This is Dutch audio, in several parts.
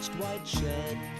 patched white shed.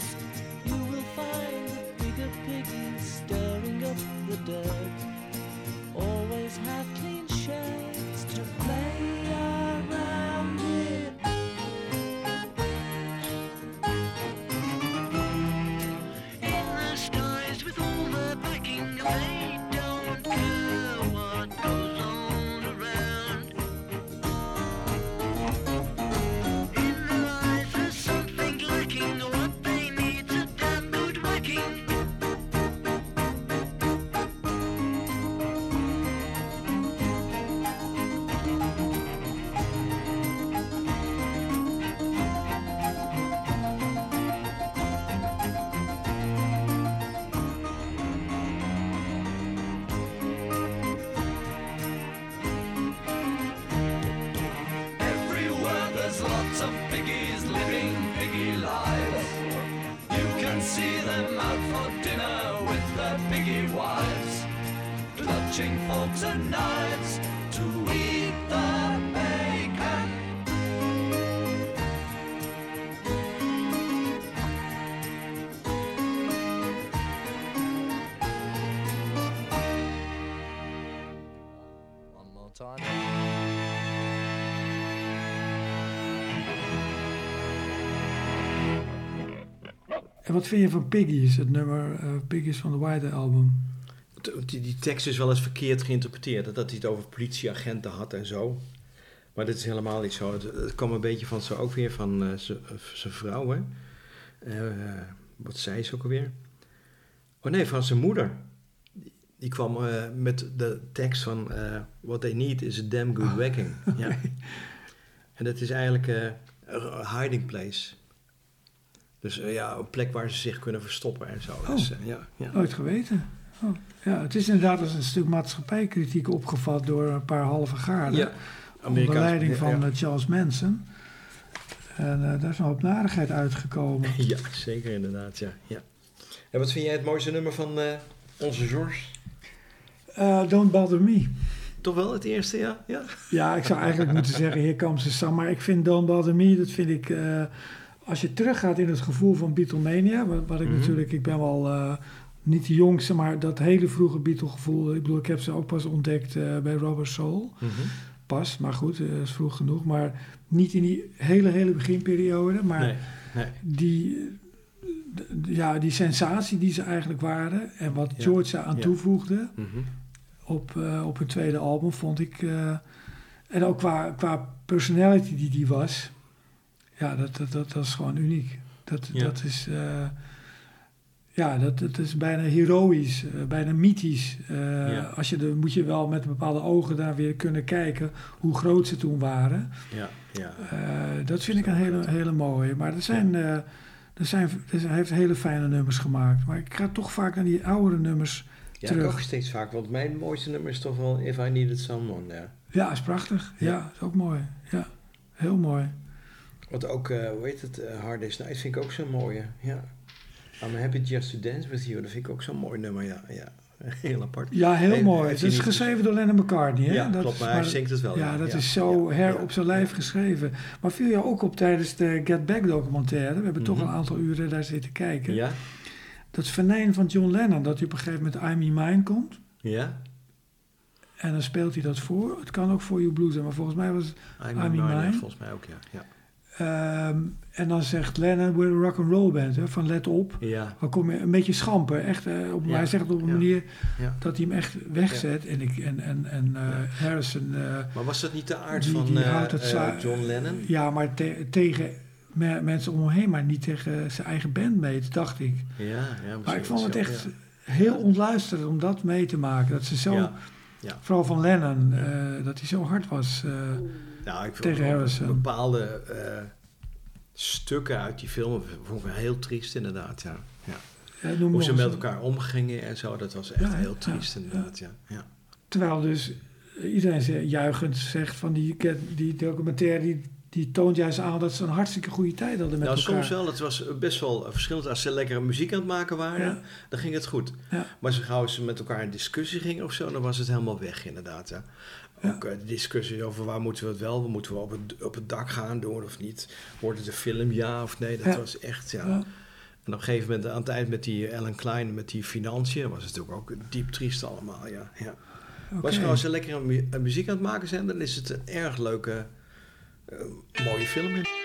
Time. En wat vind je van Piggies, het nummer eh, Piggies van de White Album? Die, die tekst is wel eens verkeerd geïnterpreteerd. Dat hij het over politieagenten had en zo. Maar dit is helemaal niet zo. Het, het kwam een beetje van zo ook weer van eh, eh, zijn vrouw, hè. Eh, wat zei ze ook alweer? Oh nee, van zijn moeder. Die, kwam eh, met de tekst van... eh, What they need is a damn good whacking. Ja. En dat is eigenlijk eh, een hiding place. Dus ja, een plek waar ze zich kunnen verstoppen en zo. Dus, eh, ja, ja. Nooit geweten. Oh. Ja, het is inderdaad als een stuk maatschappijkritiek opgevat door een paar halve gaarden. Ja, onder leiding van ja. Charles Manson. En daar is een hoop narigheid uitgekomen. Ja, zeker inderdaad, ja. ja. En wat vind jij het mooiste nummer van onze George? Eh, Don't Bother Me. Toch wel het eerste, ja? Ja, Ja, ik zou eigenlijk moeten zeggen Here Comes the Sun. Maar ik vind Don't Bother Me, dat vind ik... eh, als je teruggaat in het gevoel van Beatlemania... Wat, wat ik Mhm. natuurlijk... Ik ben wel eh, niet de jongste, maar dat hele vroege Beatle-gevoel... Ik bedoel, ik heb ze ook pas ontdekt bij Robert Soul. Pas, maar goed, eh, is vroeg genoeg. Maar niet in die hele, hele beginperiode. Maar Nee, nee. die, ja, die sensatie die ze eigenlijk waren... en wat Ja. George aan Ja. toevoegde Mhm. Op, eh, op hun tweede album, vond ik. eh, en ook qua, qua personality die die was. Ja, dat, dat, dat, dat is gewoon uniek. Dat, Ja. dat is. eh, ja, dat, dat is bijna heroïs, bijna mythisch. Ja. Als je de, moet je wel met bepaalde ogen daar weer kunnen kijken hoe groot ze toen waren. Ja, ja. Dat vind ik een hele, hele mooie. Maar er zijn, eh, er zijn, er zijn- hij heeft hele fijne nummers gemaakt. Maar ik ga toch vaak naar die oudere nummers Ja, terug. ik ook steeds vaak. Want mijn mooiste nummer is toch wel If I Needed Someone. Ja. Ja, is prachtig. Ja, Ja. is ook mooi. Ja, heel mooi. Wat ook, eh, hoe heet het, eh, Hard Day's Night vind ik ook zo'n mooie. Ja. I'm happy just to dance with you. Dat vind ik ook zo'n mooi nummer, ja. ja. Heel apart. Ja, heel Nee, mooi. Het is niet- geschreven door Lennon McCartney. Hè? Ja, dat klopt, maar hij zingt het wel, Ja, ja. dat Ja, is zo ja, her op zijn lijf ja. geschreven. Maar viel jou ook op tijdens de Get Back documentaire. We hebben toch Mhm. een aantal uren daar zitten kijken. Ja? Dat venijn van John Lennon, dat hij op een gegeven moment I'm in Mine komt. Ja? En dan speelt hij dat voor. Het kan ook voor You Blues zijn, maar volgens mij was I'm, I'm in in Mine, Mine. Volgens mij ook, ja. Ja. Ehm, en dan zegt Lennon, we're a rock and roll band, hè, van let op. Ja. Dan kom je een beetje schamper. Echt, eh, op, Ja, Hij zegt het op een ja, manier dat hij hem echt wegzet. En, ik, en, en, en eh, Harrison... eh, Maar was dat niet de aard Die- van die houdt het zwaar- John Lennon? ja, maar te- tegen me- mensen om hem heen, maar niet tegen zijn eigen bandmates, dacht ik. Ja, ja. Maar ik vond het echt ja. heel ontluisterend om dat mee te maken. Dat ze zo, Ja, ja. vooral van Lennon, eh, dat hij zo hard was. eh, Nou, ik Tegen Harrison. bepaalde eh, stukken uit die film vond ik heel triest inderdaad, ja. Hoe ze met elkaar omgingen en zo, dat was echt heel triest inderdaad, ja. ja. Terwijl dus iedereen ze- juichend zegt van die, die documentaire, die, die toont juist aan dat ze een hartstikke goede tijd hadden met Nou, elkaar. soms wel. Het was best wel verschillend. Als ze lekkere muziek aan het maken waren, Ja. dan ging het goed. Ja. Maar zo gauw ze met elkaar in discussie gingen of zo, dan was het helemaal weg inderdaad. Ja. Ja. Ook eh, de discussies over waar moeten we het wel, moeten we op het, op het dak gaan doen of niet. Wordt het een film, ja of nee? Dat was echt, ja. En op een gegeven moment, aan het eind met die Ellen Klein, met die financiën, was het natuurlijk ook diep triest allemaal, ja. ja. Oké. Als je nou zo lekker muziek aan het maken zijn, dan is het een erg leuke, mooie film. If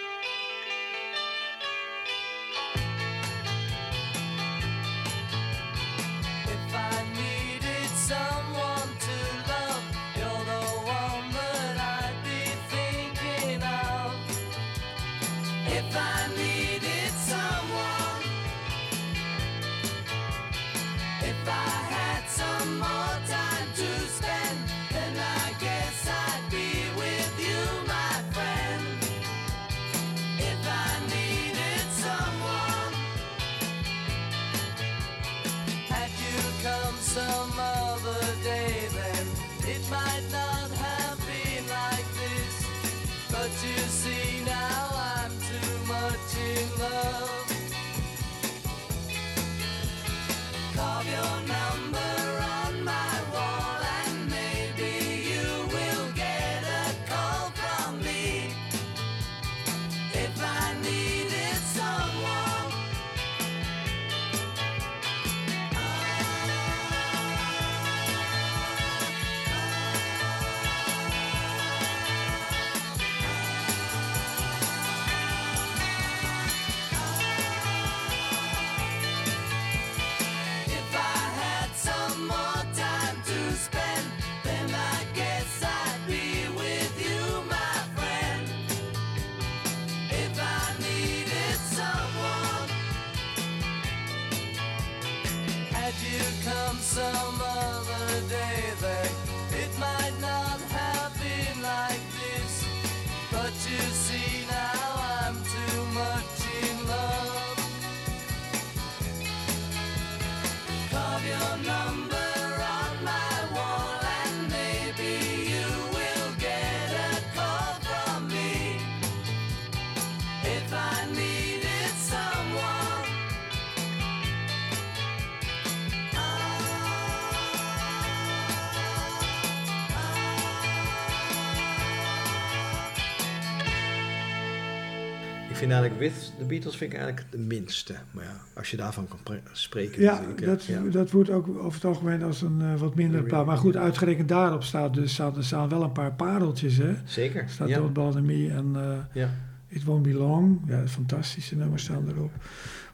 vind eigenlijk With the Beatles vind ik eigenlijk de minste. Maar ja, als je daarvan kan pre- spreken Ja, dat, ja. dat wordt ook over het algemeen als een eh, wat mindere Ja, plaat. Maar goed, uitgerekend daarop staat dus, staan, er staan wel een paar pareltjes. Hè? Zeker. Er staat ja. Don't Bother Me en eh, Ja. It Won't Be Long. Ja, fantastische nummers staan erop.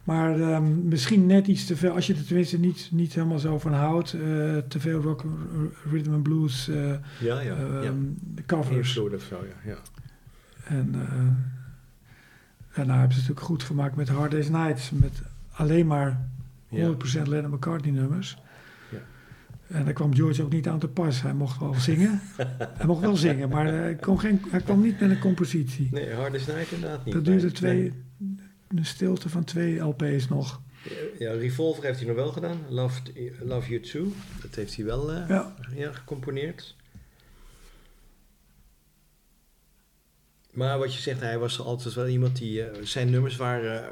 Maar ehm, misschien net iets te veel, als je er tenminste niet, niet helemaal zo van houdt. eh, te veel rock, rhythm and blues, ja, ja. de covers. Invloed of zo, ja. ja. En daarna hebben ze het natuurlijk goed gemaakt met Hard Day's Nights. Met alleen maar 100% Ja. Lennon McCartney nummers. Ja. En daar kwam George ook niet aan te pas. Hij mocht wel zingen. hij mocht wel zingen, maar hij, kwam geen, hij kwam niet met een compositie. Nee, Hard Day's Night inderdaad niet. dat duurde twee, een stilte van twee LP's nog. Ja, Revolver heeft hij nog wel gedaan. Love, Love You Too. Dat heeft hij wel eh, Ja. ja, gecomponeerd. Maar wat je zegt, hij was altijd wel iemand die... eh, zijn nummers waren eh,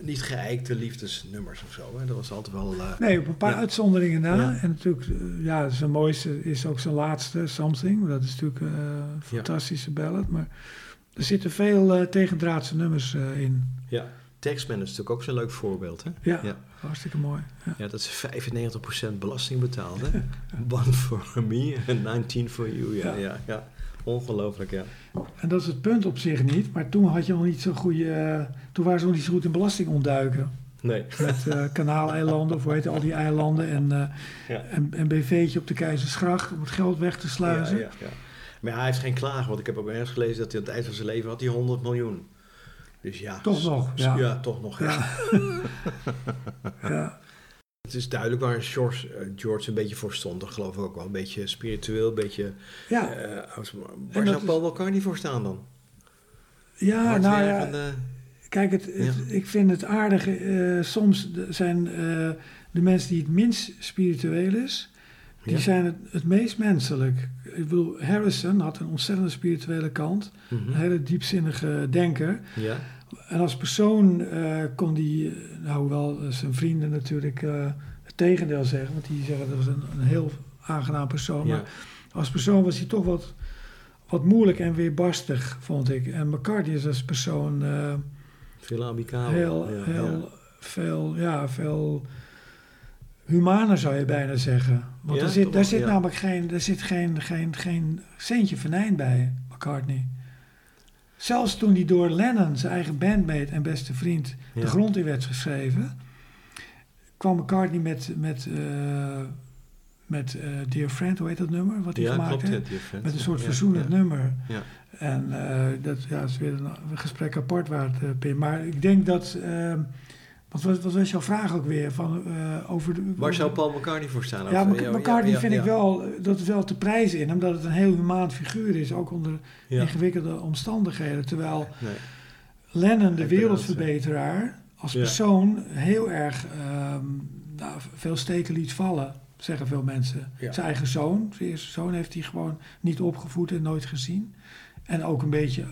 niet geëikte liefdesnummers of zo. Hè? Dat was altijd wel... eh, Nee, op een paar Ja. uitzonderingen na. Ja. En natuurlijk, ja, zijn mooiste is ook zijn laatste, Something. Dat is natuurlijk een fantastische ballad. Maar er zitten veel tegendraadse nummers in. ja. Taxman is natuurlijk ook zo'n leuk voorbeeld. Hè? Ja, Ja. hartstikke mooi. Ja. Ja, dat ze 95% belasting betaalden. One for me en 19 for you. Ja, Ja. ja. Ongelooflijk, ja. En dat is het punt op zich niet. Maar toen had je nog niet zo goede... eh, toen waren ze nog niet zo goed in belasting ontduiken. Nee. Met eh Kanaaleilanden, of hoe heet al die eilanden. En, eh Ja. en, en BV'tje op de Keizersgracht om het geld weg te sluizen. Ja, ja, ja. Maar hij heeft geen klagen, want ik heb ook ergens gelezen dat hij aan het eind van zijn leven had hij 100 miljoen. Dus ja. Toch nog. Ja, toch nog. Ja. Het is duidelijk waar George, eh, George een beetje voor stond. Dat geloof ik ook wel. Een beetje spiritueel, een beetje... Ja, eh, als- waar zou Paul McCartney voor staan dan? ja nou ja, kijk, het, het- ik vind het aardig. eh, soms zijn de mensen die het minst spiritueel is, die Ja. zijn het, het meest menselijk. Ik bedoel, Harrison had een ontzettend spirituele kant. Mhm. Een hele diepzinnige denker. Ja, En als persoon eh, kon die, eh, nou hoewel eh, zijn vrienden natuurlijk het tegendeel zeggen, want die zeggen dat was een, een heel aangenaam persoon. ja. Maar als persoon was hij toch wat wat moeilijk en weerbarstig, vond ik. En McCartney is als persoon Veel amicaal. heel, ja, heel ja. veel, ja, veel humaner zou je bijna zeggen. Want er zit, daar wel, zit namelijk geen, er zit geen, geen, geen centje venijn bij, McCartney. Zelfs toen hij door Lennon, zijn eigen bandmate en beste vriend, Ja. de grond in werd geschreven, kwam McCartney met, met, eh, met eh, Dear Friend, hoe heet dat nummer, wat hij Ja, gemaakt heeft? die. Met een soort verzoenend nummer. Ja. En eh, dat ja, is weer een, gesprek apart waard, Pim. Maar ik denk dat... eh, wat, was, wat was jouw vraag ook weer? Van, eh, over de, Waar zou Paul McCartney voor staan? Ja, Of- Mc- McCartney ja, vind ik wel... eh, Dat is wel te prijzen in. Omdat het een heel humaan figuur is. Ook onder ingewikkelde omstandigheden. Terwijl Nee. Lennon, de wereldverbeteraar... als persoon heel erg... ehm, nou, veel steken liet vallen. Zeggen veel mensen. Zijn eigen zoon, zijn eerste zoon, heeft hij gewoon niet opgevoed en nooit gezien. En ook een beetje,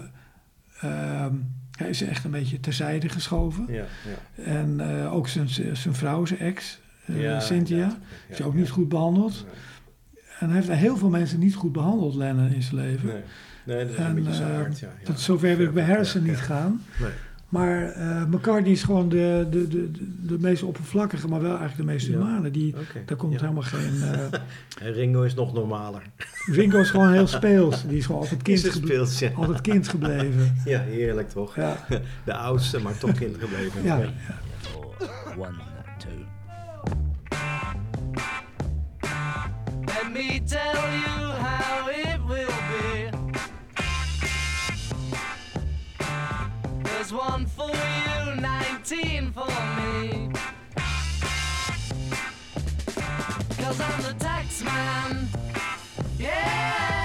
ehm, hij is echt een beetje terzijde geschoven. Ja, ja. En eh, ook zijn, zijn vrouw, zijn ex, eh, Ja, Cynthia, is ook niet goed behandeld. Nee. En hij heeft heel veel mensen niet goed behandeld, Lennon, in zijn leven. Nee. nee, dat is En, een beetje eh, zijn aard, ja. Dat zover wil ik bij Harrison niet gaan. Nee. Maar eh, McCartney is gewoon de, de, de, de, de meest oppervlakkige, maar wel eigenlijk de meest Ja. humane. Die, daar komt Ja. helemaal geen... eh, En Ringo is nog normaler. Ringo is gewoon heel speels. Die is gewoon altijd kind, speelt, ja. altijd kind gebleven. Ja, heerlijk toch? Ja, De oudste, maar toch kind gebleven. ja. One, two. Let me tell you how it will One for you, 19 for me. Cause I'm the tax man. Yeah,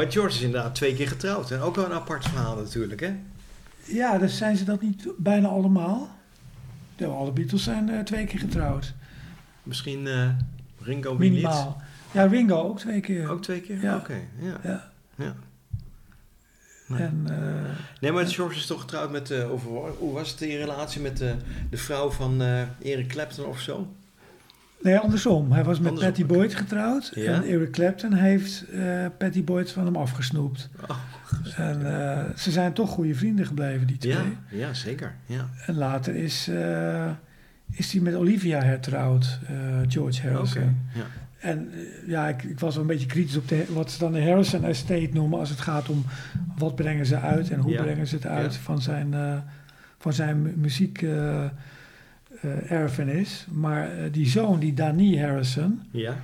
Maar George is inderdaad twee keer getrouwd. Hè? Ook wel een apart verhaal natuurlijk, hè? ja, dus zijn ze dat niet bijna allemaal? Ja, alle Beatles zijn eh, twee keer getrouwd. Misschien eh, Ringo wie niet? Minimaal. Ja, Ringo ook twee keer. Ook twee keer? Ja. Oké, ja. Ja. ja. Nee. En, eh, Nee, maar George is toch getrouwd met... of, hoe was het in relatie met de, de vrouw van Eric Clapton of zo? Nee, andersom. Hij was met Andersom, Patty. Boyd getrouwd. Ja? En Eric Clapton heeft eh, Patty Boyd van hem afgesnoept. Oh, En eh, ze zijn toch goede vrienden gebleven, die twee. ja, ja, zeker. Ja. En later is, eh, is hij met Olivia hertrouwd, George. Harrison. Ja. En ja, ik, ik was wel een beetje kritisch op de, wat ze dan de Harrison Estate noemen als het gaat om wat brengen ze uit en hoe brengen ze het uit van zijn, van zijn mu- muziek. Eh, erfenis. Maar eh, die zoon, die Dani Harrison, Ja?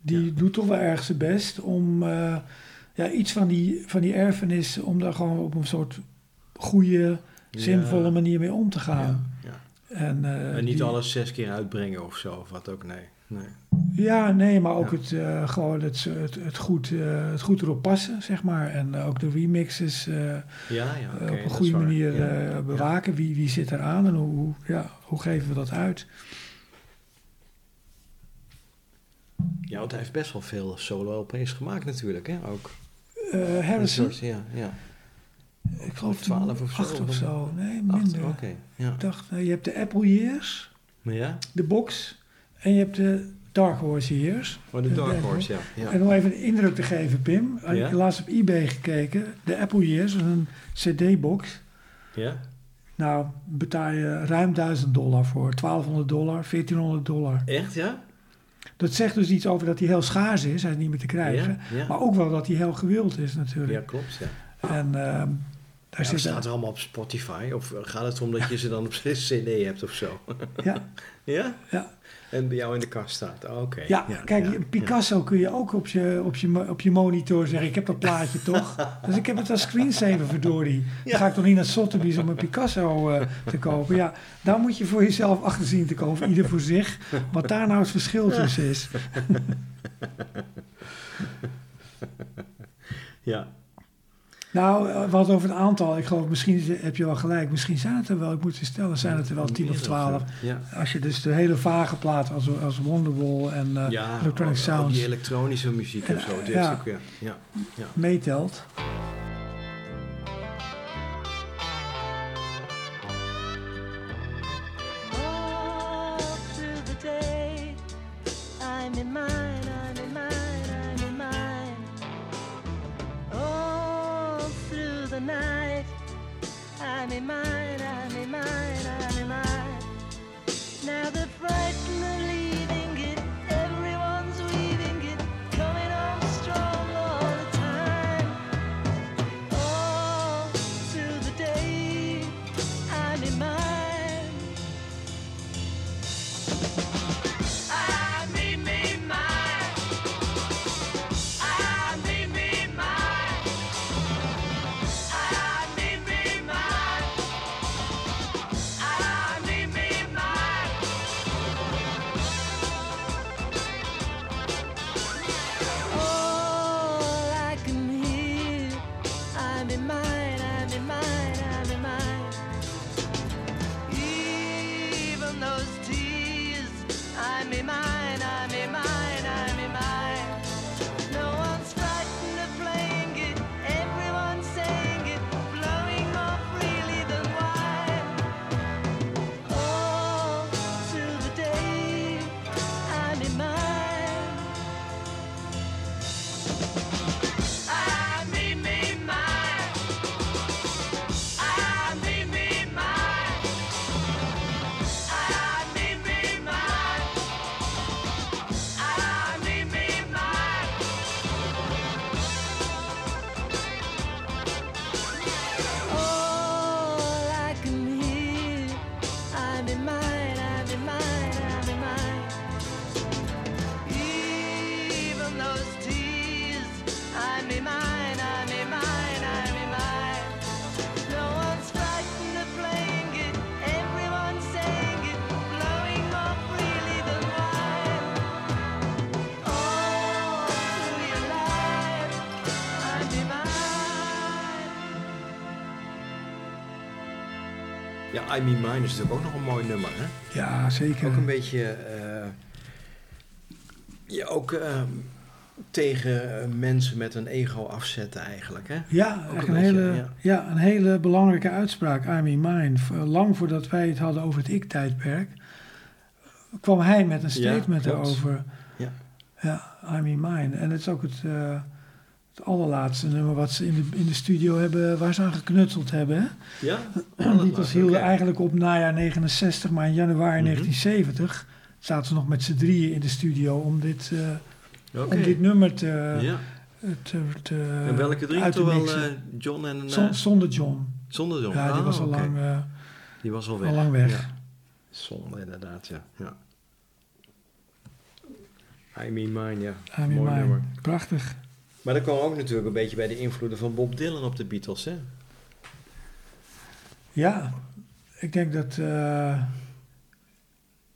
die doet toch wel erg zijn best om eh, ja, iets van die, van die erfenis, om daar gewoon op een soort goede, zinvolle manier mee om te gaan. Ja, ja. En, En niet die- alles zes keer uitbrengen of zo, of wat ook, nee. Nee. Ja, nee, maar ook Ja. het, eh, gewoon het, het, het, goed, eh, het goed erop passen, zeg maar. En eh, ook de remixes eh, Ja, ja, oké. op een goede manier bewaken. Wie, wie zit eraan en hoe, ja, hoe geven we dat uit? Ja, want hij heeft best wel veel solo-LP's gemaakt natuurlijk, hè, ook. Harrison, soort, ja, ja. ik geloof 12 of zo, of zo. Nee, minder. Oké, ja. Ik dacht, je hebt de Apple Years, ja? de box en je hebt de Dark Horse Years. Oh, de Dark. Horse, ja. ja. En om even een indruk te geven, Pim. Ik Ja? heb laatst op eBay gekeken. De Apple Years, een CD-box. Ja? Nou, betaal je ruim 1000 dollar voor. 1200 dollar, 1400 dollar. Echt, ja? Dat zegt dus iets over dat hij heel schaars is. Hij is niet meer te krijgen. Ja, ja. Maar ook wel dat hij heel gewild is Ja, natuurlijk. klopt, ja. En ehm, daar Ja, er allemaal op Spotify? Of gaat het om dat je ze dan op cd hebt of zo? Ja, Ja? ja. En bij jou in de kast staat? Oh, Oké. ja, kijk, ja, Picasso kun je ook op je, op, je, op je monitor zeggen... ik heb dat plaatje toch? Dus ik heb het als screensaver, verdorie. Dan ga ik toch niet naar Sotheby's om een Picasso eh, te kopen? Ja, daar moet je voor jezelf achter zien te komen. Ieder voor zich. Wat daar nou het verschil tussen is. Ja. Nou, eh, wat over het aantal. Ik geloof, misschien is- heb je wel gelijk. Misschien zijn het er wel, ik moet je stellen, zijn het er wel 10 of 12. Ja. Als je dus de hele vage plaat als, als Wonderwall en eh, ja, Electronic Sounds die elektronische muziek en zo. Ook, ja. Ja. ja. meetelt. I Me Mine is natuurlijk ook nog een mooi nummer, hè? Ja, zeker. Ook een beetje... ja, ook eh, tegen eh, mensen met een ego afzetten eigenlijk, hè? Ja, Ook een een, beetje, hele, ja. ja. een hele belangrijke uitspraak, I'm in mine. Lang voordat wij het hadden over het ik-tijdperk, kwam hij met een Ja, statement klopt. erover. Ja. Ja, I'm in mine. En het is ook het, het allerlaatste nummer wat ze in de, in de studio hebben, waar ze aan geknutseld hebben. Hè? Ja? De Beatles hielden eigenlijk op najaar 69, maar in januari Mhm. 1970 zaten ze nog met z'n drieën in de studio om dit, eh, om dit nummer te, Ja. te, te En welke drie? Toch wel eh, John en... Zon- zonder John. zonder John? Ja, die Ah, was al lang, Die was al al weg. lang weg. Ja. Zonde inderdaad, ja. ja. I Mean Mine, ja. I mean, Mooi mine. nummer. Prachtig. Maar dat kwam ook natuurlijk een beetje bij de invloeden van Bob Dylan op de Beatles, hè? Ja, ik denk dat eh,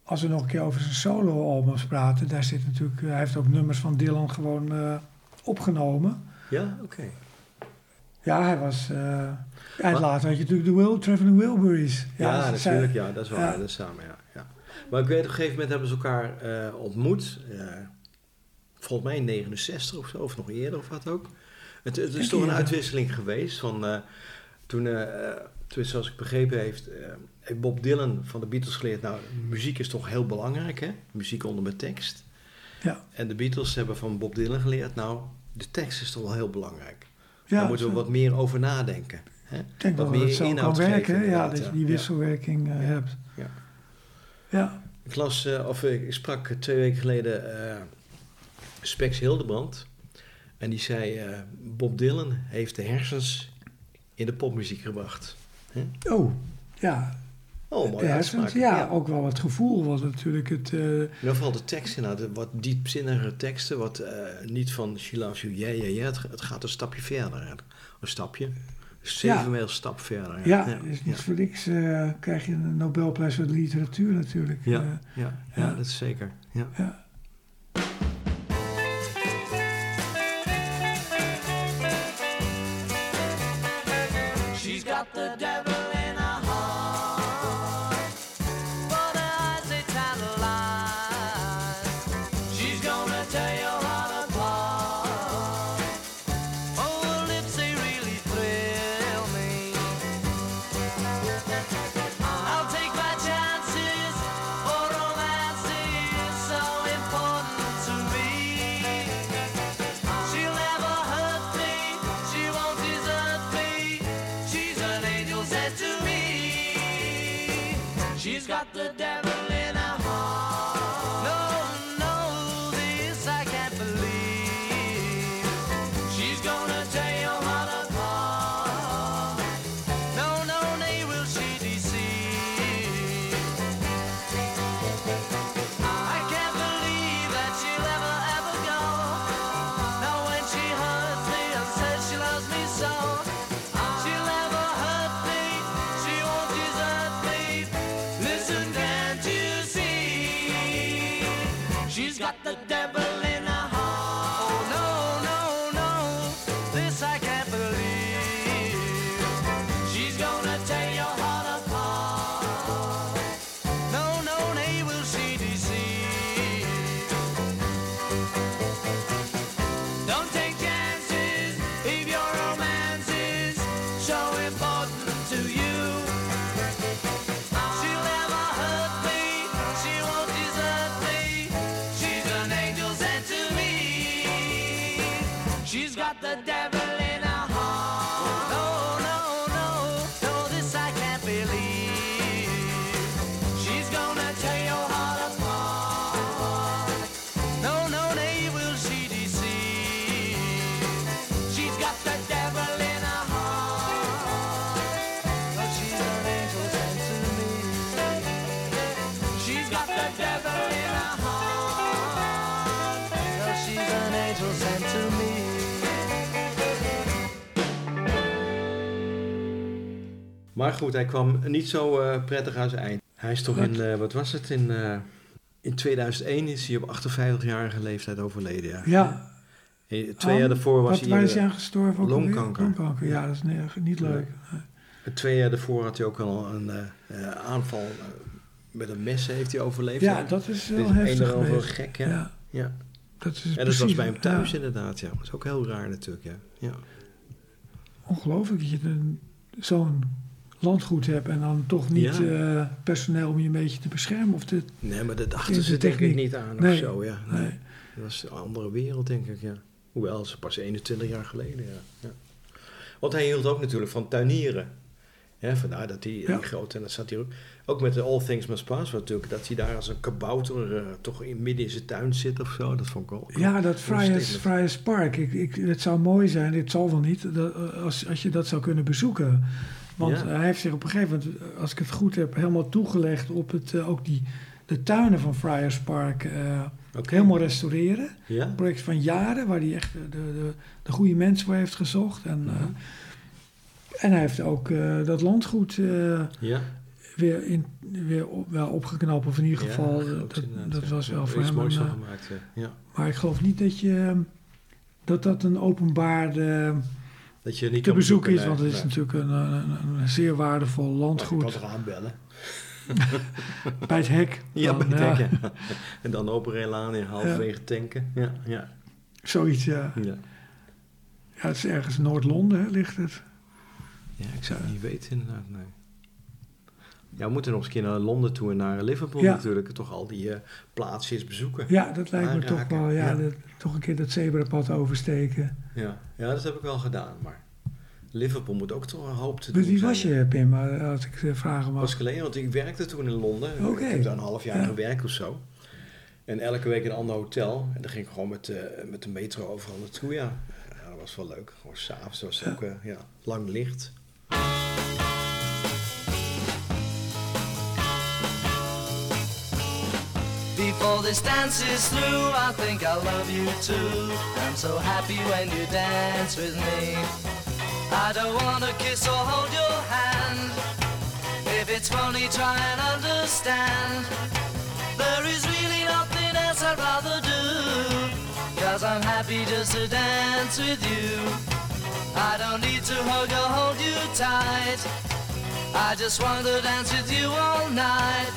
als we nog een keer over zijn solo-albums praten, daar zit natuurlijk, hij heeft ook nummers van Dylan gewoon eh, opgenomen. Ja, oké. Ja, hij was. eh en later had je natuurlijk de Will, Traveling Wilburys. Ja, natuurlijk, ja, dat is waar, ja. dat is samen, ja, ja. Maar ik weet, op een gegeven moment hebben ze elkaar ontmoet. Eh, volgens mij in 69 of zo, of nog eerder of wat ook. Het, het is toch een uitwisseling geweest van... eh, toen, eh, eh, toen, zoals ik begrepen heeft, eh, heeft Bob Dylan van de Beatles geleerd... Nou, muziek is toch heel belangrijk, hè? Muziek onder mijn tekst. Ja. En de Beatles hebben van Bob Dylan geleerd... Nou, de tekst is toch wel heel belangrijk. Ja, Daar moeten we wat meer over nadenken. Hè? Ik denk wat wel dat meer het zo kan inhoud werken, geven, ja, dat je die wisselwerking eh, hebt. Ja. Ja, Ik las, eh, of ik sprak twee weken geleden eh Spex Hildebrand. En die zei, eh, Bob Dylan heeft de hersens in de popmuziek gebracht. oh, ja. Oh, mooi de hersens, uitspraak. ja, ook wel het gevoel was natuurlijk het... In ieder geval de teksten, nou, de wat diepzinnige teksten. Wat eh, niet van You, yeah, yeah, yeah. Het, gaat een stapje verder. Een stapje. Zeven Ja. mijl stap verder. ja, ja, is ja. niet voor niks eh, krijg je een Nobelprijs voor de literatuur natuurlijk. Ja, ja, ja, ja. dat is zeker. Ja. She's got the devil Maar goed, hij kwam niet zo eh, prettig aan zijn eind. Hij is toch in, eh, wat was het, in, eh, in 2001 is hij op 58-jarige leeftijd overleden, ja. ja. Twee jaar daarvoor was hij... waar is hij aan gestorven? longkanker. Longkanker, ja, dat is nee, niet leuk. En Twee jaar daarvoor had hij ook al een aanval met een mes heeft hij overleefd. Ja, dat is wel een heftig andere geweest. gek, ja. Ja, ja. dat is En dat precies, was bij hem thuis inderdaad, ja. Dat is ook heel raar natuurlijk, ja. ja. Ongelooflijk dat je een- zo'n landgoed hebt en dan toch niet Ja. eh, personeel om je een beetje te beschermen. Of te, Nee, maar dat dachten ze denk ik niet aan Nee. of zo, ja. Nee. nee. Dat was een andere wereld, denk ik, ja. Hoewel, ze pas 21 jaar geleden, ja. ja. Want hij hield ook natuurlijk van tuinieren. Ja, vandaar dat hij Ja. groot en dat zat hij ook. Ook met de All Things Must Pass, natuurlijk, dat hij daar als een kabouter eh, toch in midden in zijn tuin zit of zo. Dat vond ik ook. Ja, dat Friars, Park. Ik, ik, het zou mooi zijn, dit zal wel niet, dat, als, als je dat zou kunnen bezoeken. Want Ja. hij heeft zich op een gegeven moment, als ik het goed heb, helemaal toegelegd op het, eh, ook die, de tuinen van Friars Park eh, helemaal restaureren. Ja? Een project van jaren waar hij echt de, de, de goede mensen voor heeft gezocht. En, Mhm. eh, en hij heeft ook dat landgoed weer, in, weer op, wel opgeknapt. Of in ieder geval, dat, was wel voor hem. moois een, van eh, gemaakt, maar ik geloof niet dat je... Dat dat een openbaar Dat je niet te kan bezoeken is, want het is nee. natuurlijk een, een, een zeer waardevol landgoed kan toch aanbellen? bij het hek. Ja, Dan, bij het hek, ja. En dan in halverwege tanken. Ja, ja, Zoiets, ja. ja. Ja, het is ergens Noord-Londen, ligt het. Ja, ik zou het niet weten inderdaad, nee. Ja, we moeten nog eens een keer naar Londen toe en naar Liverpool Ja. natuurlijk. Toch al die eh, plaatsjes bezoeken. Ja, dat lijkt me toch wel, ja, ja. dat- toch een keer dat zebrapad oversteken. Ja. ja, dat heb ik wel gedaan. Maar Liverpool moet ook toch een hoop te doen wie zijn. was je, Pim, eh, als ik eh, vragen mag? was geleden, want ik werkte toen in Londen. Oké. Ik heb daar een half jaar Ja. gewerkt of zo. En elke week in een ander hotel. En dan ging ik gewoon met, eh, met de metro overal naartoe, ja. ja. Dat was wel leuk. Gewoon s'avonds was het Ja. ook ja, lang licht. Before this dance is through, I think I love you too. I'm so happy when you dance with me. I don't wanna kiss or hold your hand. If it's funny, try and understand. There is really nothing else I'd rather do. Cause I'm happy just to dance with you. I don't need to hug or hold you tight. I just want to dance with you all night.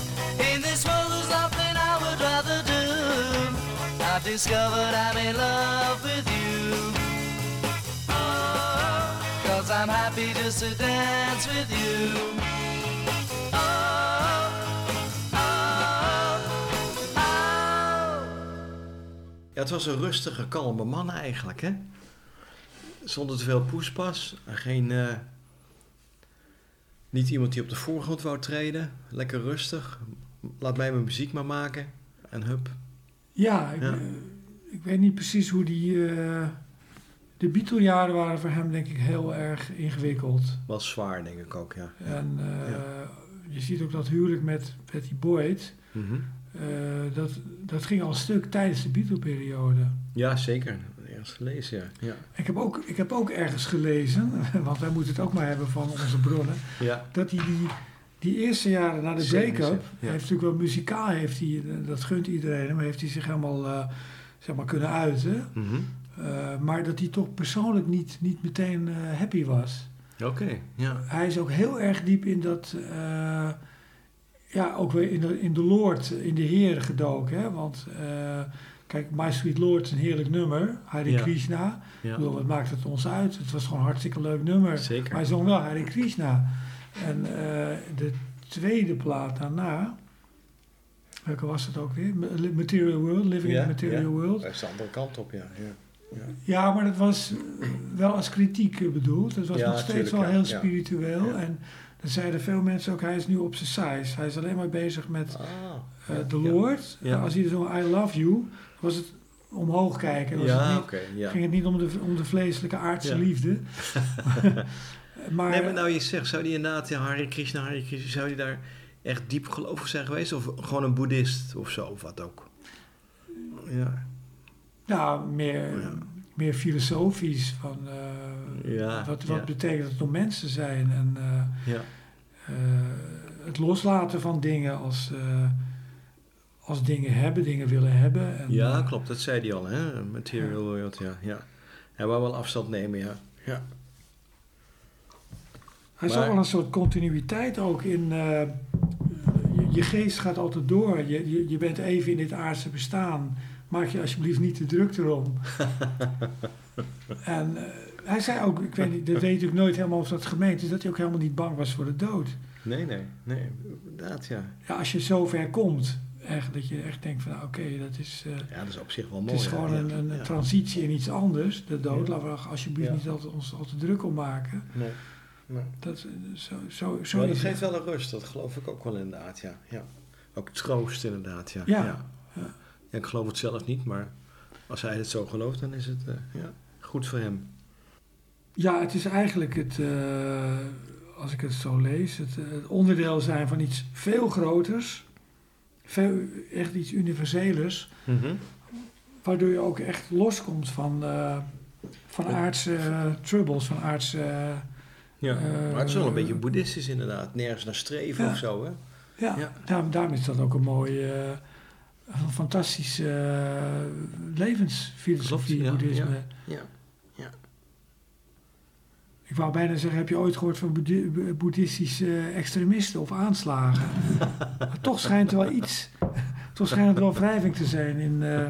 in this world there's nothing I would rather do I've discovered I'm in love with you Cause I'm happy just to dance with you Ja, het was een rustige, kalme man eigenlijk, hè? Zonder te veel poespas. En Geen, eh, niet iemand die op de voorgrond wou treden. Lekker rustig. Laat mij mijn muziek maar maken. En hup. Ja, ik, Ja. eh, ik weet niet precies hoe die... eh, de Beatle-jaren waren voor hem denk ik heel erg ingewikkeld. Was zwaar, denk ik ook, ja. En eh, Ja. je ziet ook dat huwelijk met Betty Boyd... Mhm. dat, dat ging al een stuk tijdens de Beatle-periode. Ja, zeker. Ergens gelezen, ja. ja. Ik heb, ook, ik heb ook ergens gelezen, want wij moeten het ook maar hebben van onze bronnen... Ja, dat hij die, die eerste jaren na de Zeker, break-up, ja. heeft natuurlijk wel muzikaal, heeft hij, dat gunt iedereen, hem, maar heeft hij zich helemaal eh, zeg maar kunnen uiten. Mhm. Eh, maar dat hij toch persoonlijk niet, niet meteen eh, happy was. oké. Ja. Hij is ook heel erg diep in dat, eh, ja, ook weer in de, in de Lord, in de Heer gedoken. Hè? Want eh, kijk, My Sweet Lord is een heerlijk nummer, Hare Ja. Krishna. Ik bedoel, wat maakt het ons uit? Het was gewoon een hartstikke leuk nummer. Zeker. Maar hij zong wel Hare Krishna. En eh, de tweede plaat daarna, welke was het ook weer? Ma- Material World, Living in the Material ja. World. Dat is de andere kant op, ja. ja. ja. Ja, maar dat was eh, wel als kritiek bedoeld. Het was Ja, nog steeds wel ja, heel spiritueel. Ja. En dan zeiden veel mensen ook, hij is nu op zijn size. Hij is alleen maar bezig met Ah, eh, ja, de. Lord. Ja. Als hij zo I love you, was het omhoog kijken. Was het Ja, niet, oké. ja. ging het niet om de, om de vleeselijke aardse Ja. liefde. maar, Nee, maar nou je zegt, zou die inderdaad, ja, Hare Krishna, Hare Krishna, zou die daar echt diep gelovig zijn geweest? Of gewoon een boeddhist of zo, of wat ook? Ja, nou, meer, Ja. meer filosofisch. Van, eh, Ja, wat wat betekent het om mensen te zijn? En, eh, ja. eh, het loslaten van dingen als, als dingen hebben, dingen willen hebben. En, Ja, eh, klopt. Dat zei hij al, hè? Material world, ja. ja. Hij wou wel afstand nemen, ja. ja. Hij zag wel een soort continuïteit ook in. eh, je, je geest gaat altijd door. Je, je, je bent even in dit aardse bestaan. Maak je alsjeblieft niet te druk erom. en eh, hij zei ook, ik weet niet, dat weet natuurlijk nooit helemaal of dat gemeend is, dat hij ook helemaal niet bang was voor de dood. Nee, nee, nee. Inderdaad, ja. Ja, als je zover komt, echt, dat je echt denkt van, nou, oké, dat is. eh, Ja, dat is op zich wel mooi. het is gewoon Ja, een, een ja. transitie in iets anders, de dood. Ja. Laten we er alsjeblieft Ja. niet altijd, ons al te druk om maken. Nee. nee. Dat, eh, zo, zo, zo Maar dat geeft wel een rust, dat geloof ik ook wel inderdaad, ja. ja. Ook troost inderdaad, ja. Ja, ja. ja. Ja, ik geloof het zelf niet, maar als hij het zo gelooft, dan is het eh, ja, goed voor hem. Ja, het is eigenlijk het, eh, als ik het zo lees, het, het onderdeel zijn van iets veel groters, echt iets universelers, waardoor je ook echt loskomt van, eh, van aardse troubles, van aardse... Ja. Eh, maar het is wel een beetje boeddhistisch inderdaad, nergens naar streven Ja. of zo, hè? ja, Ja. Daarom, daarom is dat ook een mooie, eh, een fantastische levensfilosofie, boeddhisme. Ja. Ik wou bijna zeggen, heb je ooit gehoord van boeddhi- boeddhistische extremisten of aanslagen? maar toch schijnt er wel iets, toch schijnt er wel wrijving te zijn in, eh,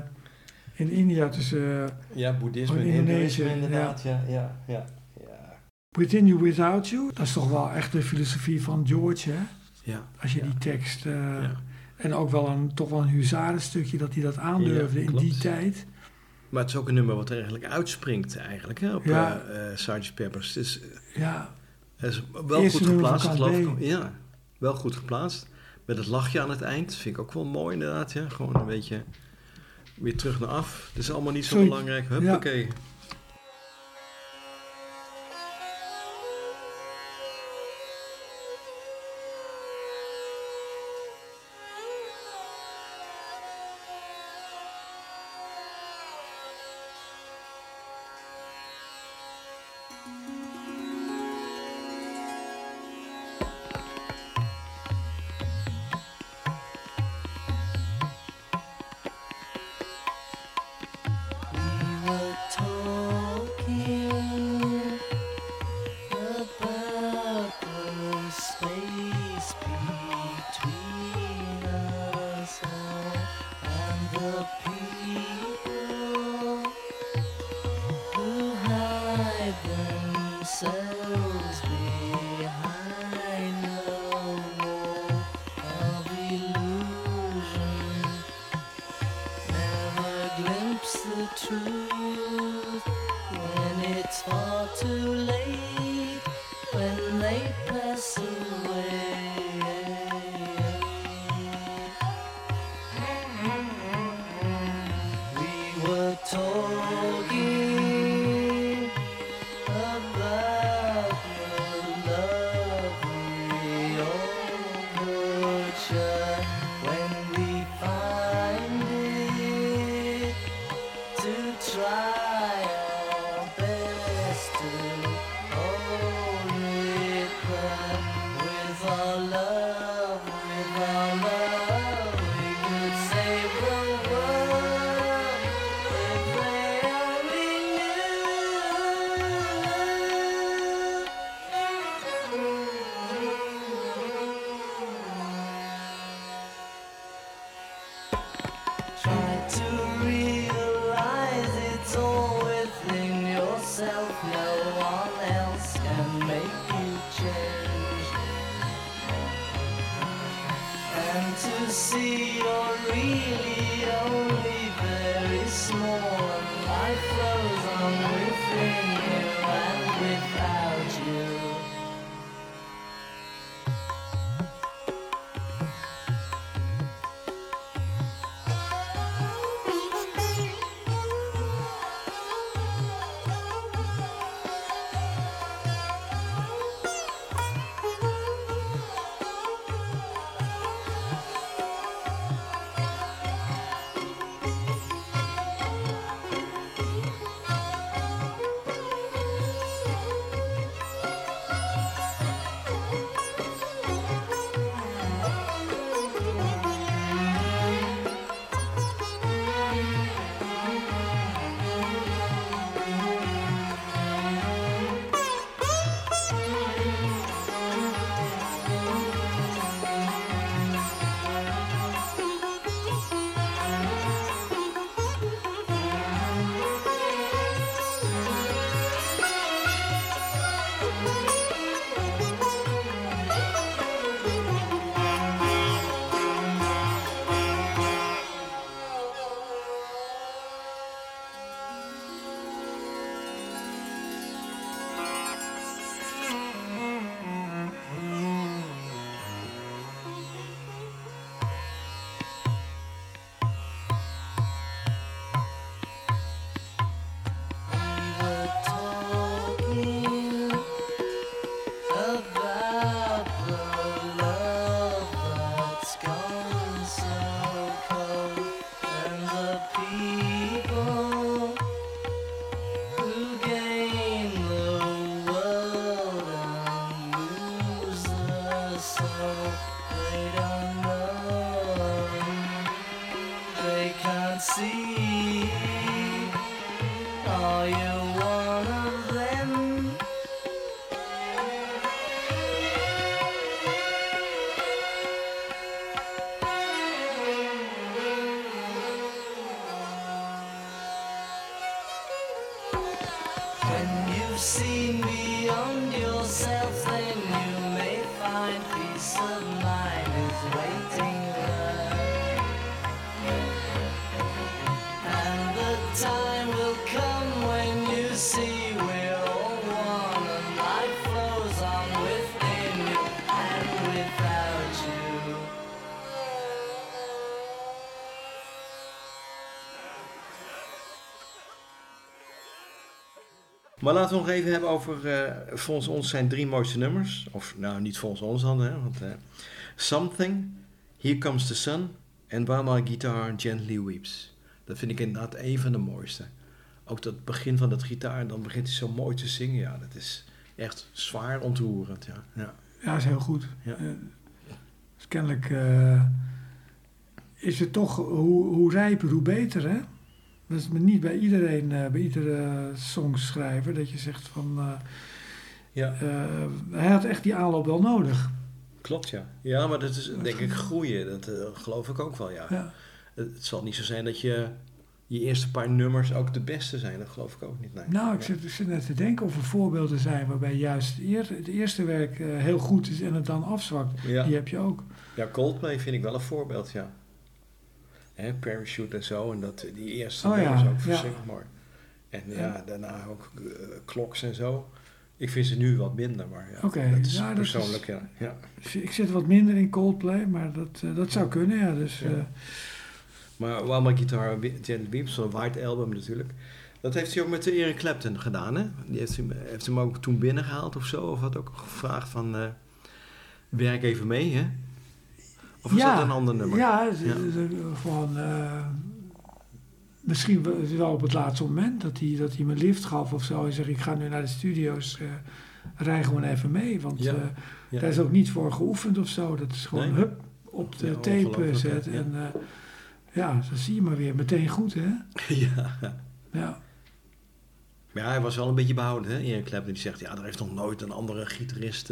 in India tussen eh, Ja, boeddhisme, in Indonesië, inderdaad, ja. Ja, ja, ja. Within You Without You. Dat is toch wel echt de filosofie van George, hè? ja. Als je Ja. die tekst... eh, Ja. En ook wel een, toch wel een huzarenstukje dat hij dat aandurfde Ja, in die tijd. Maar het is ook een nummer wat er eigenlijk uitspringt eigenlijk, hè, op Ja. eh, eh, Sgt. Peppers. Het is, Ja, het is wel Eerste goed geplaatst, geloof ik. Ja, wel goed geplaatst. Met het lachje aan het eind, vind ik ook wel mooi inderdaad. Ja. Gewoon een beetje weer terug naar af. Het is allemaal niet zo belangrijk. Huppakee. We Maar laten we nog even hebben over, eh, volgens ons zijn drie mooiste nummers. Of nou, niet volgens ons dan, hè. Want, eh, Something, Here Comes the Sun en While My Guitar Gently Weeps. Dat vind ik inderdaad een van de mooiste. Ook dat begin van dat gitaar, dan begint hij zo mooi te zingen. Ja, dat is echt zwaar ontroerend, ja. ja. Ja, is heel goed. Ja. Eh, dus kennelijk is het toch hoe, hoe rijper, hoe beter, hè? Dat is niet bij iedereen, eh, bij iedere songschrijver, dat je zegt van... eh, ja. eh, hij had echt die aanloop wel nodig. Klopt, ja. Ja, maar dat is denk ik groeien. Dat geloof ik ook wel, ja. Ja. Het, zal niet zo zijn dat je je eerste paar nummers ook de beste zijn. Dat geloof ik ook niet. Nee. Nou, ik zit, ik zit net te denken of er voorbeelden zijn waarbij juist het, eer- het eerste werk heel goed is en het dan afzwakt. Ja. Die heb je ook. ja, Coldplay vind ik wel een voorbeeld, ja. Hè, Parachute en zo. En dat, die eerste Oh ja, ook verschrikkelijk mooi. En ja, daarna ook uh, Clocks en zo. Ik vind ze nu wat minder, maar ja, Oké, dat is ja, dat is- persoonlijk, ja. ja. Ik zit wat minder in Coldplay, maar dat, eh, dat zou kunnen, ja. Dus, Ja. eh, Maar While My Guitar Gently Weeps, zo'n White Album natuurlijk. Dat heeft hij ook met Eric Clapton gedaan, hè? Die heeft hem, heeft hem ook toen binnengehaald of zo. Of had ook gevraagd van, eh, werk even mee, hè? Of was Ja, dat een ander nummer? Ja, Ja. van, eh, misschien wel- op het laatste moment dat hij, dat hij me lift gaf of zo. En zegt, ik ga nu naar de studio's, eh rij gewoon even mee. Want Ja, eh, ja. daar is ook niet voor geoefend of zo. Dat is gewoon Nee. hup, op de Ja, tape ja. En ja, dan zie je maar weer meteen goed, hè? ja. Ja, Maar ja, hij was wel een beetje behouden, hè? Eric Clapton die zegt, ja, er heeft nog nooit een andere gitarist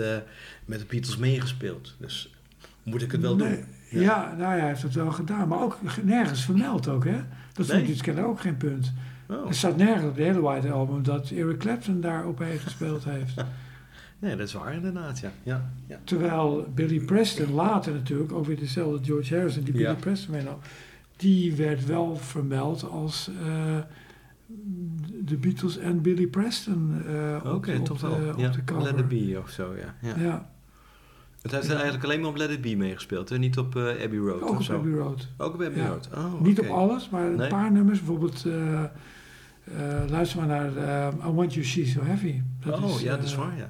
met de Beatles meegespeeld. Dus moet ik het wel Nee, doen? Ja. nou ja, hij heeft het wel gedaan. Maar ook ge- nergens vermeld ook, hè? Dat Nee. vond ik dus kennelijk ook geen punt. Oh. Er staat nergens op de hele White Album dat Eric Clapton daarop heeft gespeeld heeft. Nee, dat is waar inderdaad, ja. ja, ja. Terwijl Billy Preston later natuurlijk, ook weer dezelfde George Harrison die Billy Ja. Preston meenam, die werd wel vermeld als eh, de Beatles en Billy Preston eh, op, Oké, op, toch de, wel. op ja. de cover. Let It Be of zo, ja. ja. Het heeft eigenlijk alleen maar op Let It Be meegespeeld, hè? Niet op eh, Abbey Road ook of op zo. Abbey Road. Ook op Abbey Ja. Road. Oh, Niet op alles, maar een Nee. paar nummers. Bijvoorbeeld, eh, eh, luister maar naar I Want You She's So Heavy. oh, ja, dat is waar, ja.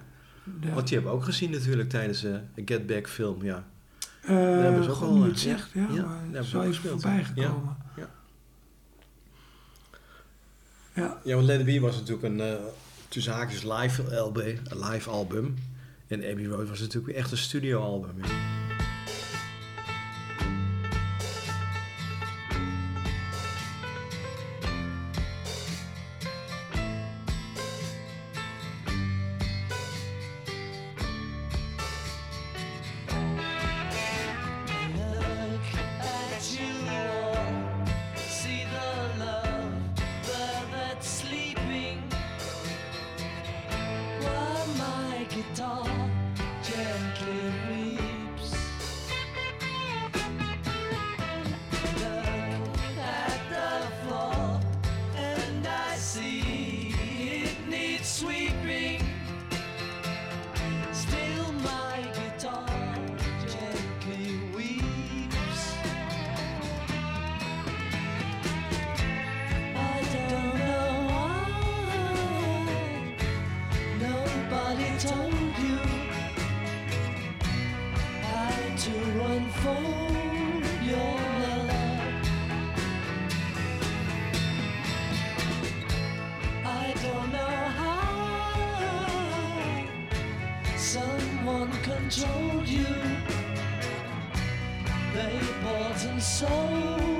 ja. Want die hebben we ook gezien natuurlijk tijdens de Get Back film, ja. Eh, hebben ze ook gewoon al, het ja, zegt, ja, maar hebben is voorbij ja. gekomen. Ja. Ja. Ja, want Let It Be was natuurlijk een, eh tussen haakjes, live, LB, een live album. En Abbey Road was natuurlijk echt een studio controlled you. They bought and sold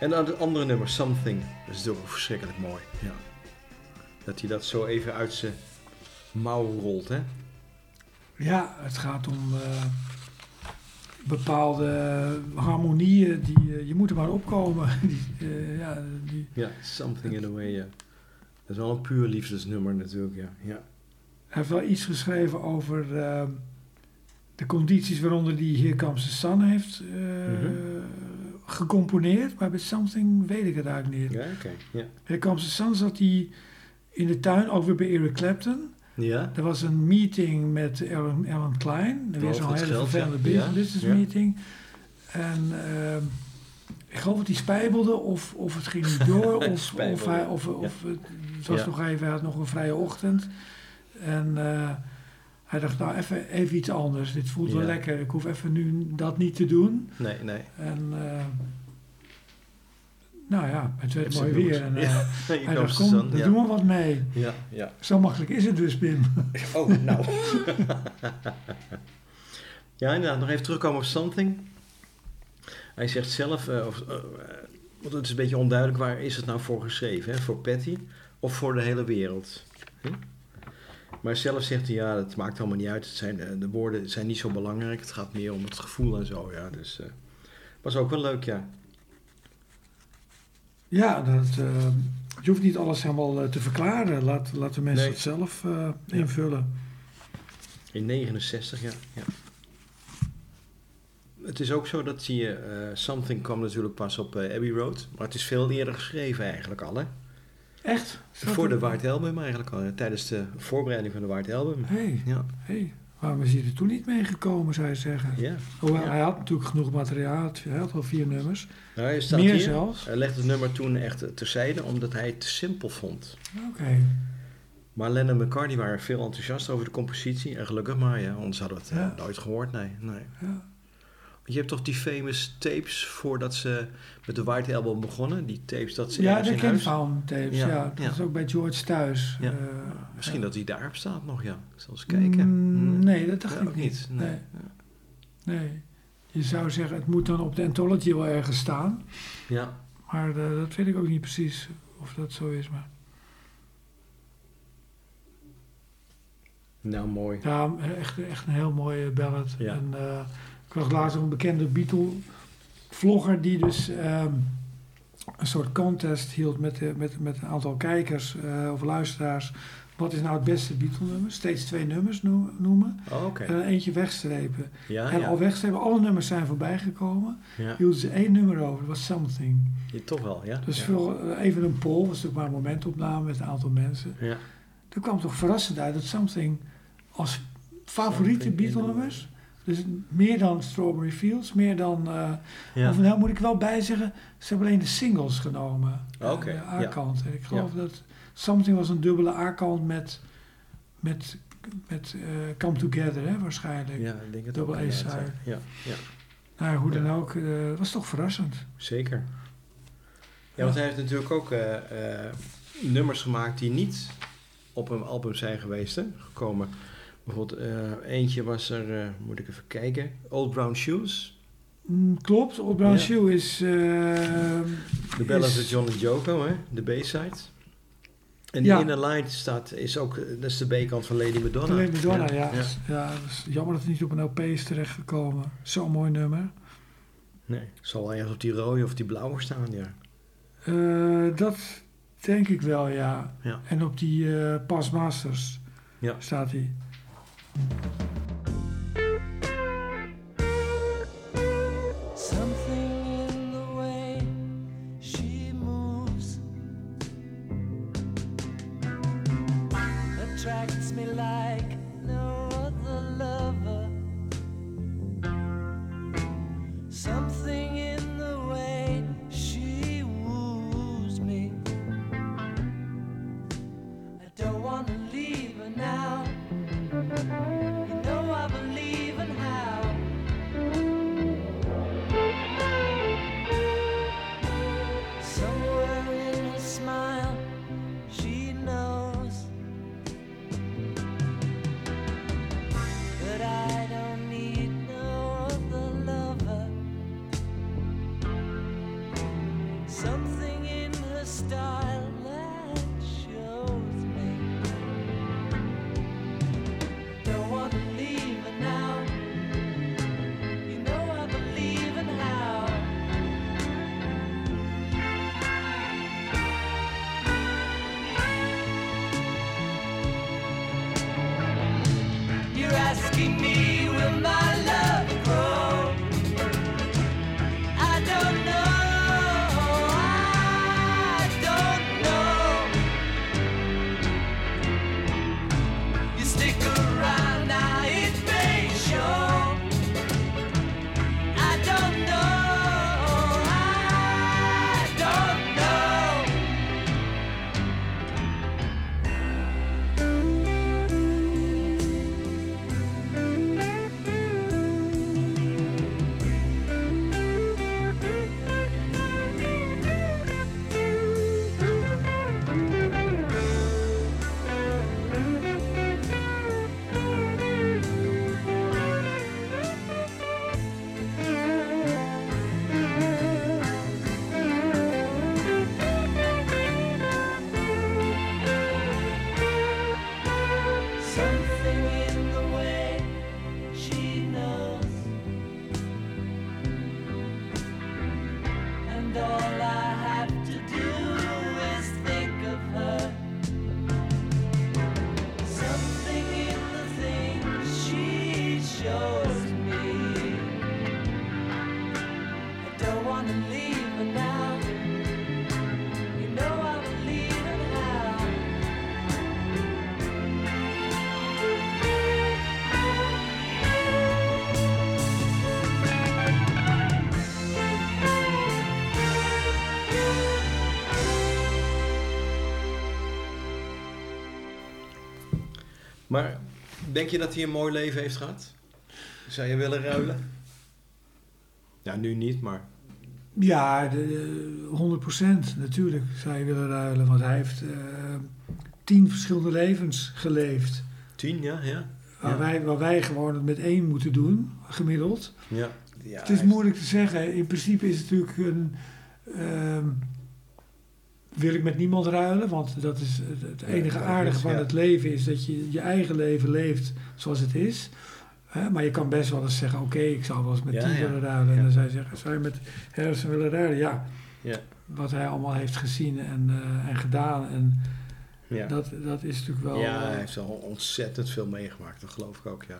En dan het andere nummer, Something. Dat is ook verschrikkelijk mooi. Ja. Dat hij dat zo even uit zijn mouw rolt, hè? Ja, het gaat om eh, bepaalde harmonieën. Die, eh, je moet er maar opkomen. die, eh, ja, die, Ja, Something in a way, ja. Dat is wel een puur liefdesnummer natuurlijk, ja. ja. hij heeft wel iets geschreven over de condities waaronder die Here Comes the Sun heeft Mhm. Gecomponeerd. Maar bij Something weet ik het eigenlijk niet. Ja, oké. Ja. Here Comes the Sun zat hij in de tuin, ook weer bij Eric Clapton. Ja? Er was een meeting met Alan, Klein. Er zo'n het hele geld, vervelende ja. business, Ja, ja. meeting. En ehm, ik geloof dat hij spijbelde of, of het ging niet door. of, of, hij, of, of het, was Ja. nog even, hij had nog een vrije ochtend. En eh, hij dacht, nou even, even iets anders. Dit voelt wel Ja. lekker. Ik hoef even nu dat niet te doen. Nee, nee. En eh, nou ja, het werd mooi weer. En, eh, Ja. Hij dacht, kom, daar Ja. doen we wat mee. ja, ja. Zo makkelijk is het dus, Pim. Oh, nou. ja, inderdaad. Nog even terugkomen op Something. Hij zegt zelf, eh, of, want het is een beetje onduidelijk, waar is het nou voor geschreven? Hè? Voor Patty of voor de hele wereld? Hm? Maar zelf zegt hij, ja, dat maakt allemaal niet uit. Het zijn, eh, de woorden zijn niet zo belangrijk. Het gaat meer om het gevoel en zo, ja. Dus, eh, was ook wel leuk, ja. Ja, dat, eh, je hoeft niet alles helemaal te verklaren. Laat, laat de mensen Nee. het zelf invullen. In 69, ja. ja. Het is ook zo dat zie je, Something kwam natuurlijk pas op Abbey Road. Maar het is veel eerder geschreven eigenlijk al, hè? Echt? Voor de White Album eigenlijk al, tijdens de voorbereiding van de White Album. Hé, Ja, hé. Waarom is hij er toen niet meegekomen, zou je zeggen? ja. Hoewel, Ja. hij had natuurlijk genoeg materiaal. Hij had- al vier nummers. Nou, hij staat Meer hier. zelfs. Hij legt het nummer toen echt terzijde, omdat hij het te simpel vond. Oké. Maar Lennon en McCartney waren veel enthousiast over de compositie. En gelukkig maar, ja, anders hadden we het eh, Ja. nooit gehoord, nee. nee. Ja. Je hebt toch die famous tapes voordat ze met de White Album begonnen? Die tapes dat ze Ja, ergens de huis... Found tapes. Ja, Ja, dat ja. is ook bij George thuis. Ja. Eh, Misschien ja. dat die daarop staat nog, ja. Ik zal eens kijken. Mm, Hm. nee, dat dacht Ja, ik ook niet. Nee. Nee. Nee. Je zou zeggen, het moet dan op de Anthology wel ergens staan. Ja. Maar eh, dat weet ik ook niet precies of dat zo is. Maar Nou, mooi. ja, echt, echt een heel mooie ballad. Ja. En, eh, ik laatst nog een bekende Beatle-vlogger die dus ehm, een soort contest hield met, eh, met, met een aantal kijkers eh, of luisteraars. Wat is nou het beste Beatle-nummer? Steeds twee nummers noe- noemen. Oh, Oké. En eentje wegstrepen. Ja, en ja. al wegstrepen, alle nummers zijn voorbij gekomen. ja. Hielden ze één nummer over, dat was Something. Ja, toch wel, ja. Dus veel, eh, even een poll, was natuurlijk maar een momentopname met een aantal mensen. Ja. Er kwam toch verrassend uit dat Something als favoriete Beatle-nummers, dus meer dan Strawberry Fields, meer dan, eh Ja. of nou moet ik wel bijzeggen, ze hebben alleen de singles genomen, eh, Oké, de ja. A-kant. En ik geloof dat Something was een dubbele A-kant met, met, met eh, Come Together, hè, waarschijnlijk. Ja, ik denk het Double ook. A-side. Ja, ja, Nou, hoe dan ook, eh, het was toch verrassend. zeker. Ja, want hij heeft natuurlijk ook eh, eh, nummers gemaakt die niet op een album zijn geweest, hè, gekomen. Bijvoorbeeld, eh, eentje was er, eh, moet ik even kijken, Old Brown Shoes. Mm, klopt, Old Brown Ja. Shoe is... eh, De Ballad is- of John Joko, hè, de B-side. En die Ja. Inner Light staat, is ook, dat is de B-kant van Lady Madonna. Alleen Madonna, ja. ja. Ja. ja dat is jammer dat het niet op een LP is terechtgekomen. Zo'n mooi nummer. Nee, zal ergens op die rode of die blauwe staan, ja. Dat denk ik wel, ja. En op die Pas Masters Ja. staat hij. Thank you. Denk je dat hij een mooi leven heeft gehad? Zou je willen ruilen? Ja, nu niet, maar... Ja, de, 100% natuurlijk zou je willen ruilen. Want hij heeft eh, tien verschillende levens geleefd. Tien, ja, ja. Waar, Ja. wij, waar wij gewoon het met één moeten doen, gemiddeld. Ja. ja het is moeilijk te zeggen. In principe is het natuurlijk een... ehm, wil ik met niemand ruilen, want dat is het, enige aardige van het leven is dat je je eigen leven leeft zoals het is. Hè, maar je kan best wel eens zeggen, oké, ik zou wel eens met Ja, die ja. willen ruilen. En dan zou je zeggen, zou je met Harrison willen ruilen? Ja, Ja. wat hij allemaal heeft gezien en, eh, en gedaan. En Ja. dat, dat is natuurlijk wel... ja, eh, hij heeft al ontzettend veel meegemaakt, dat geloof ik ook, ja.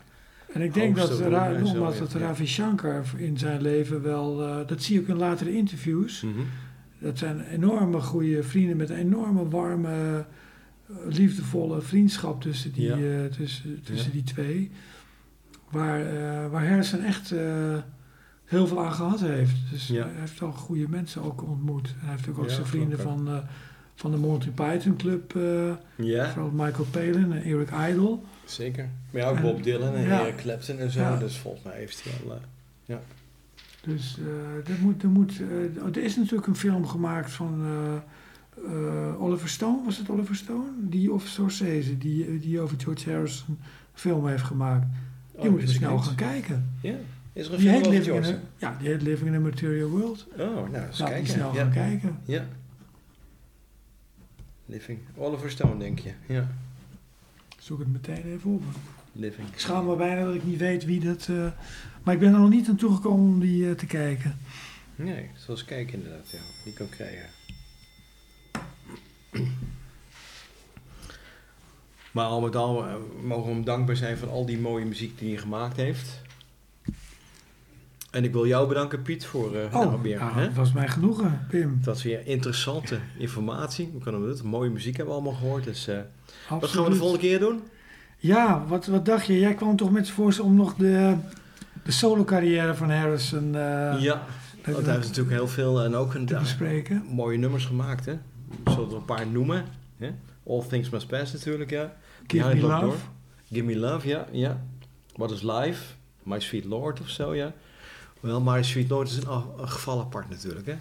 en ik denk dat, Ra- nogmaals, dat. Ravi Shankar in zijn leven wel... eh, dat zie ook in latere interviews. Mhm. Dat zijn enorme goede vrienden met een enorme warme, eh, liefdevolle vriendschap tussen die, Ja. eh, tussen, tussen Ja. die twee. Waar, eh waar Harrison echt heel veel aan gehad heeft. Dus Ja. hij heeft al goede mensen ook ontmoet. Hij heeft ook, ook Ja, zijn vrienden van, van de Monty Python Club. Ja, Vooral Michael Palin en Eric Idle. zeker. Maar ja, ook En- Bob Dylan en ja. Eric Clapton en zo, Ja. dus volgens mij heeft hij al... eh, Dus eh, er, moet, er, moet, eh, er is natuurlijk een film gemaakt van eh, Oliver Stone. Was het Oliver Stone? Die of Scorsese, die, die over George Harrison een film heeft gemaakt. Die oh, moeten we wist ik snel gaan kijken. Ja, is er een Die film over Living in George? a, ja, die heet Living in a Material World. Oh, nou, eens we kijken. snel ja. gaan kijken. Ja. Living. Oliver Stone, denk je. Ja. Zoek het meteen even op. Living. Ik schaam me bijna dat ik niet weet wie dat... maar ik ben er nog niet aan toegekomen om die eh, te kijken. Nee, zoals kijken inderdaad, ja. Die kan krijgen. Maar al met al eh, mogen we hem dankbaar zijn van al die mooie muziek die hij gemaakt heeft. En ik wil jou bedanken, Piet, voor eh nou, weer. nou, hè? dat was mij genoegen, Pim. Het was weer interessante informatie. We kunnen het. Mooie muziek hebben we allemaal gehoord. Dus, eh, wat gaan we de volgende keer doen? Ja, wat, wat dacht je? Jij kwam toch met het voorstel om nog de, de solo-carrière van Harrison eh, ja, want hij heeft natuurlijk heel veel en ook een, bespreken. mooie nummers gemaakt. Hè? We zullen er een paar noemen. Hè? All Things Must Pass natuurlijk, ja. Give Behind Me Love. Door. Give Me Love, ja. ja. What is Life? My Sweet Lord of zo, ja. Wel, My Sweet Lord is een, a- een geval apart natuurlijk, hè.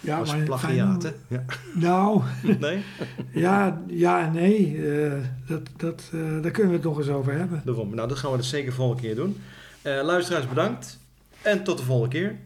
Ja, Als maar plagiaat, hè. Ja. Nou, Nee? ja, ja en nee. eh, dat, dat, eh, daar kunnen we het nog eens over hebben. Daarom. Nou, dat gaan we dus zeker volgende keer doen. Eh, luisteraars, bedankt. En tot de volgende keer.